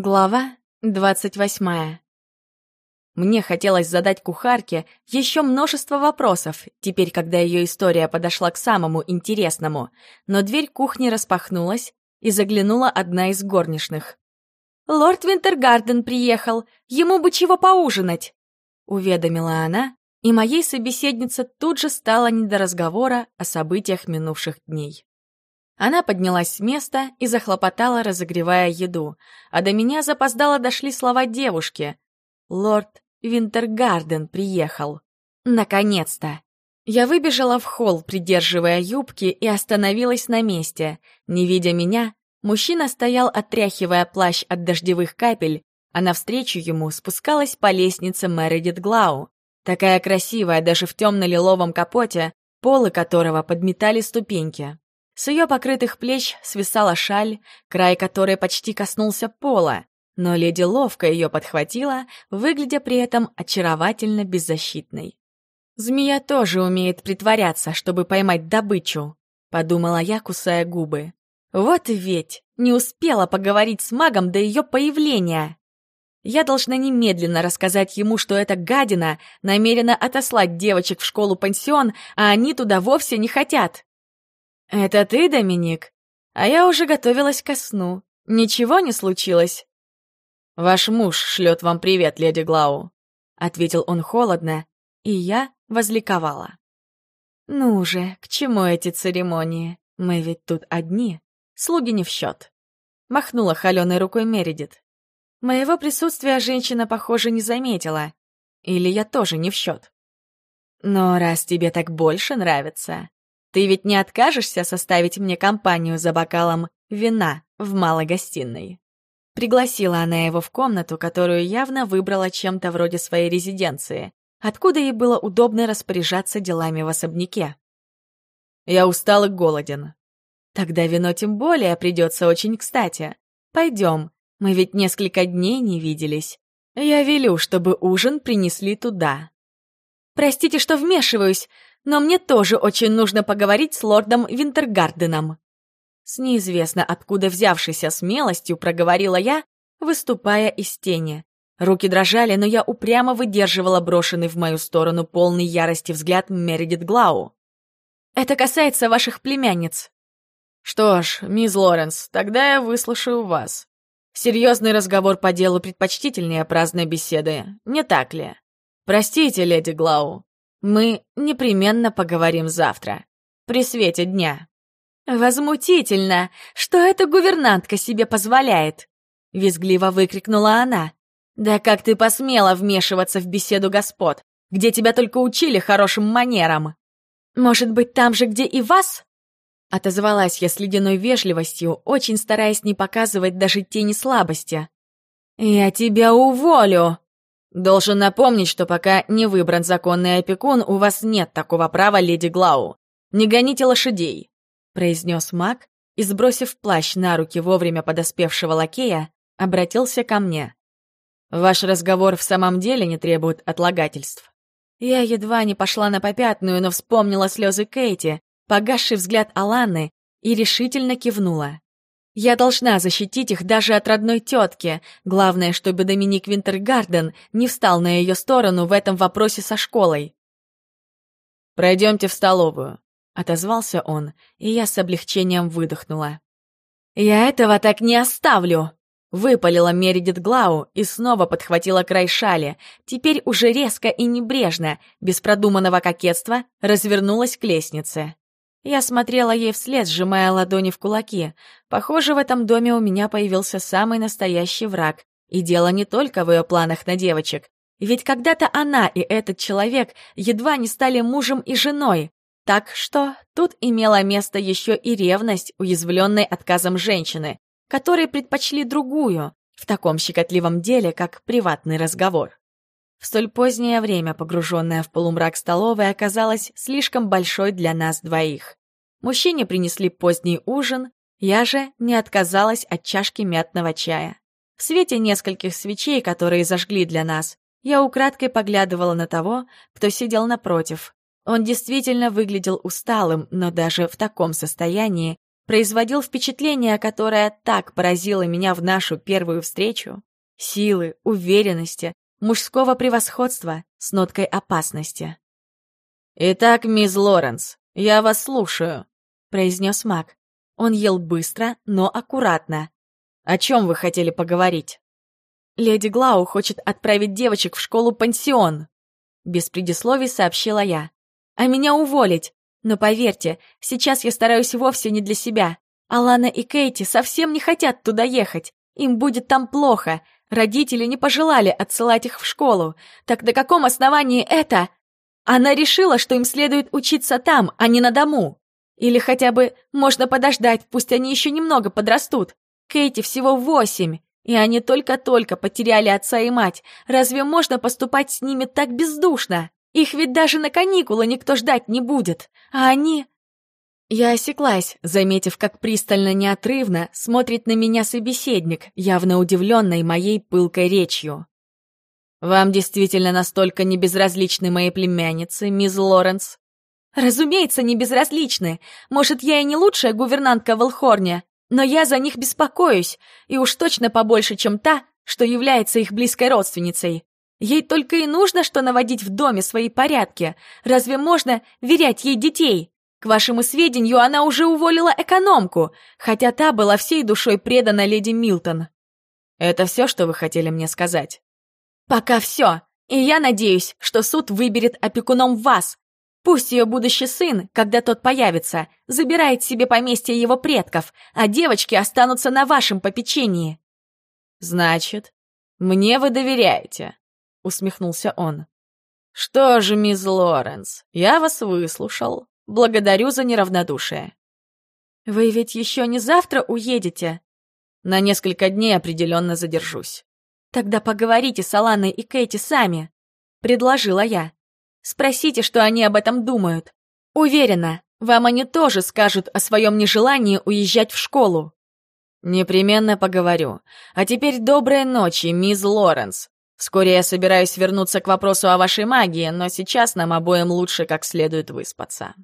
Глава двадцать восьмая. Мне хотелось задать кухарке еще множество вопросов, теперь, когда ее история подошла к самому интересному, но дверь кухни распахнулась, и заглянула одна из горничных. «Лорд Винтергарден приехал, ему бы чего поужинать!» — уведомила она, и моей собеседнице тут же стало не до разговора о событиях минувших дней. Она поднялась с места и захлопотала, разогревая еду, а до меня запоздало дошли слова девушки. «Лорд Винтергарден приехал. Наконец-то!» Я выбежала в холл, придерживая юбки, и остановилась на месте. Не видя меня, мужчина стоял, отряхивая плащ от дождевых капель, а навстречу ему спускалась по лестнице Мередит Глау. Такая красивая даже в темно-лиловом капоте, полы которого подметали ступеньки. С ее покрытых плеч свисала шаль, край которой почти коснулся пола, но леди ловко ее подхватила, выглядя при этом очаровательно беззащитной. «Змея тоже умеет притворяться, чтобы поймать добычу», — подумала я, кусая губы. «Вот ведь! Не успела поговорить с магом до ее появления!» Я должна немедленно рассказать ему, что эта гадина намерена отослать девочек в школу-пансион, а они туда вовсе не хотят. «Это ты, Доминик? А я уже готовилась ко сну. Ничего не случилось?» «Ваш муж шлет вам привет, леди Глау», — ответил он холодно, и я возликовала. «Ну же, к чему эти церемонии? Мы ведь тут одни, слуги не в счет», — махнула холеной рукой Мередит. Моего присутствия женщина, похоже, не заметила. Или я тоже не в счет. «Но раз тебе так больше нравится, ты ведь не откажешься составить мне компанию за бокалом вина в малой гостиной?» Пригласила она его в комнату, которую явно выбрала чем-то вроде своей резиденции, откуда ей было удобно распоряжаться делами в особняке. «Я устал и голоден». «Тогда вино тем более придется очень кстати. Пойдем, мы ведь несколько дней не виделись. Я велю, чтобы ужин принесли туда». «Простите, что вмешиваюсь, но мне тоже очень нужно поговорить с лордом Винтергарденом». С неизвестно откуда взявшейся смелостью проговорила я, выступая из тени. Руки дрожали, но я упрямо выдерживала брошенный в мою сторону полный ярости взгляд Мередит Глау. «Это касается ваших племянниц». «Что ж, мисс Лоренс, тогда я выслушаю вас. Серьезный разговор по делу предпочтительнее праздной беседы, не так ли? Простите, леди Глау, мы непременно поговорим завтра, при свете дня». «Возмутительно, что эта гувернантка себе позволяет!» — визгливо выкрикнула она. «Да как ты посмела вмешиваться в беседу господ, где тебя только учили хорошим манерам? Может быть, там же, где и вас?» Отозвалась я с ледяной вежливостью, очень стараясь не показывать даже тени слабости. «Я тебя уволю!» Должен напомнить, что пока не выбран законный опекун, у вас нет такого права, леди Глау. Не гоните лошадей, произнес маг и, сбросив плащ на руки вовремя подоспевшего лакея, обратился ко мне. Ваш разговор в самом деле не требует отлагательств. Я едва не пошла на попятную, но вспомнила слезы Кейти, погасший взгляд Аланы и решительно кивнула. Я должна защитить их даже от родной тетки. Главное, чтобы Доминик Винтергарден не встал на ее сторону в этом вопросе со школой. «Пройдемте в столовую», — отозвался он, и я с облегчением выдохнула. «Я этого так не оставлю!» Выпалила Мередит Глау и снова подхватила край шали, теперь уже резко и небрежно, без продуманного кокетства, развернулась к лестнице. Я смотрела ей вслед, сжимая ладони в кулаки. Похоже, в этом доме у меня появился самый настоящий враг. И дело не только в ее планах на девочек. Ведь когда-то она и этот человек едва не стали мужем и женой. Так что тут имела место еще и ревность, уязвленной отказом женщины, которые предпочли другую в таком щекотливом деле, как приватный разговор. В столь позднее время погруженная в полумрак столовая оказалась слишком большой для нас двоих. Мужчине принесли поздний ужин, я же не отказалась от чашки мятного чая. В свете нескольких свечей, которые зажгли для нас, я украдкой поглядывала на того, кто сидел напротив. Он действительно выглядел усталым, но даже в таком состоянии производил впечатление, которое так поразило меня в нашу первую встречу. Силы, уверенности, мужского превосходства с ноткой опасности. «Итак, мисс Лоренс, я вас слушаю», — произнес маг. Он ел быстро, но аккуратно. «О чем вы хотели поговорить?» «Леди Глау хочет отправить девочек в школу-пансион», — без предисловий сообщила я. «А меня уволить. Но поверьте, сейчас я стараюсь вовсе не для себя. Алана и Кейти совсем не хотят туда ехать. Им будет там плохо. Родители не пожелали отсылать их в школу. Так на каком основании это? Она решила, что им следует учиться там, а не на дому. Или хотя бы можно подождать, пусть они еще немного подрастут. Кейти всего восемь, и они только-только потеряли отца и мать. Разве можно поступать с ними так бездушно? Их ведь даже на каникулы никто ждать не будет. А они... Я осеклась, заметив, как пристально неотрывно смотрит на меня собеседник, явно удивленный моей пылкой речью. «Вам действительно настолько не безразличны мои племянницы, мисс Лоренс?» «Разумеется, не безразличны. Может, я и не лучшая гувернантка в Элхорне, но я за них беспокоюсь, и уж точно побольше, чем та, что является их близкой родственницей. Ей только и нужно, что наводить в доме свои порядки. Разве можно верять ей детей? К вашему сведению, она уже уволила экономку, хотя та была всей душой предана леди Милтон. Это все, что вы хотели мне сказать? Пока все. И я надеюсь, что суд выберет опекуном вас. Пусть ее будущий сын, когда тот появится, забирает себе поместье его предков, а девочки останутся на вашем попечении. Значит, мне вы доверяете? Усмехнулся он. Что же, мисс Лоренс, я вас выслушал. Благодарю за неравнодушие. Вы ведь еще не завтра уедете? На несколько дней определенно задержусь. Тогда поговорите с Аланой и Кэти сами, предложила я. Спросите, что они об этом думают. Уверена, вам они тоже скажут о своем нежелании уезжать в школу. Непременно поговорю. А теперь доброй ночи, мисс Лоренс. Вскоре я собираюсь вернуться к вопросу о вашей магии, но сейчас нам обоим лучше как следует выспаться.